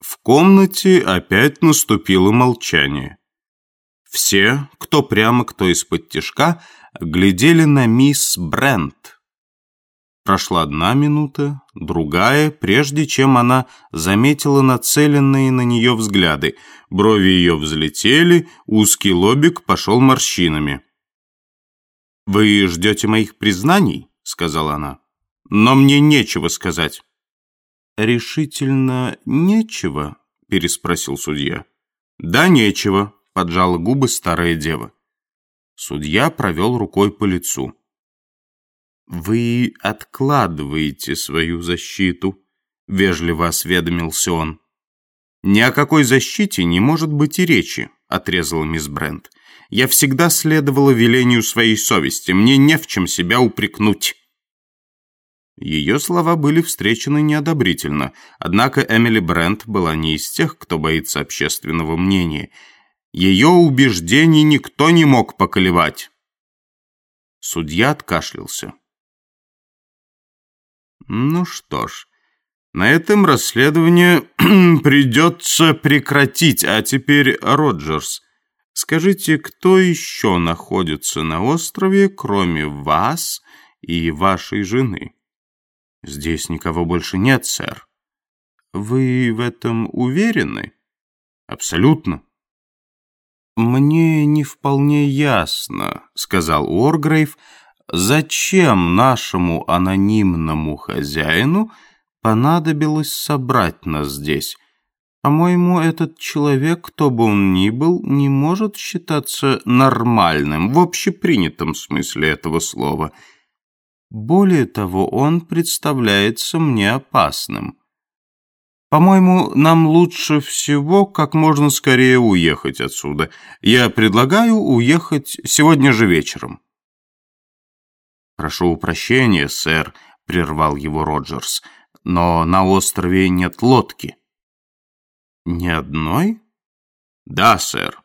В комнате опять наступило молчание. Все, кто прямо, кто из-под тишка, глядели на мисс Брент. Прошла одна минута, другая, прежде чем она заметила нацеленные на нее взгляды. Брови ее взлетели, узкий лобик пошел морщинами. «Вы ждете моих признаний?» — сказала она. «Но мне нечего сказать». «Решительно нечего?» — переспросил судья. «Да, нечего», — поджала губы старая дева. Судья провел рукой по лицу. «Вы откладываете свою защиту», — вежливо осведомился он. «Ни о какой защите не может быть и речи», — отрезала мисс Брент. «Я всегда следовала велению своей совести. Мне не в чем себя упрекнуть». Ее слова были встречены неодобрительно, однако Эмили Брент была не из тех, кто боится общественного мнения. Ее убеждений никто не мог поколебать. Судья откашлялся. Ну что ж, на этом расследование придется прекратить. А теперь, Роджерс, скажите, кто еще находится на острове, кроме вас и вашей жены? Здесь никого больше нет, сэр. Вы в этом уверены? Абсолютно. «Мне не вполне ясно», — сказал Уоргрейв, зачем нашему анонимному хозяину понадобилось собрать нас здесь. По-моему, этот человек, кто бы он ни был, не может считаться нормальным в общепринятом смысле этого слова. Более того, он представляется мне опасным. По-моему, нам лучше всего как можно скорее уехать отсюда. Я предлагаю уехать сегодня же вечером. «Прошу прощения, сэр», — прервал его Роджерс, «но на острове нет лодки». «Ни одной?» «Да, сэр».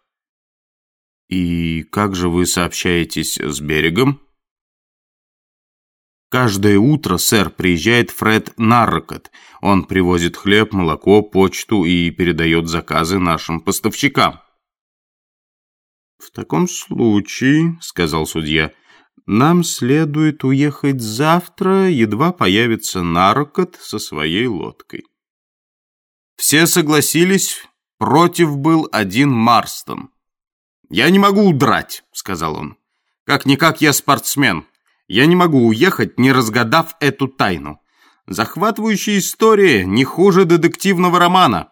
«И как же вы сообщаетесь с берегом?» Каждое утро, сэр, приезжает Фред Наррокот. Он привозит хлеб, молоко, почту и передает заказы нашим поставщикам. «В таком случае», — сказал судья, — нам следует уехать завтра, едва появится Нарокот со своей лодкой. Все согласились, против был один Марстон. «Я не могу удрать», — сказал он. «Как-никак я спортсмен. Я не могу уехать, не разгадав эту тайну. Захватывающая история не хуже детективного романа».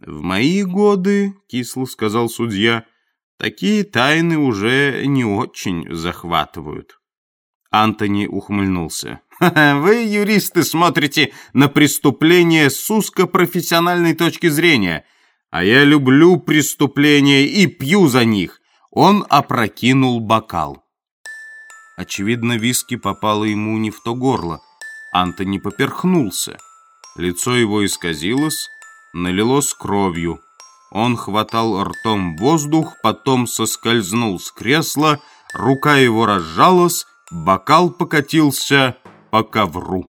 «В мои годы», — кисло сказал судья, — Такие тайны уже не очень захватывают. Антони ухмыльнулся. «Вы, юристы, смотрите на преступления с узкопрофессиональной точки зрения, а я люблю преступления и пью за них». Он опрокинул бокал. Очевидно, виски попало ему не в то горло. Антони поперхнулся. Лицо его исказилось, налилось кровью. Он хватал ртом воздух, потом соскользнул с кресла, рука его разжалась, бокал покатился по ковру.